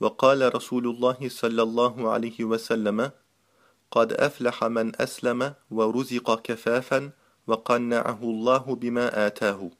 وقال رسول الله صلى الله عليه وسلم قد أفلح من أسلم ورزق كفافا وقنعه الله بما آتاه.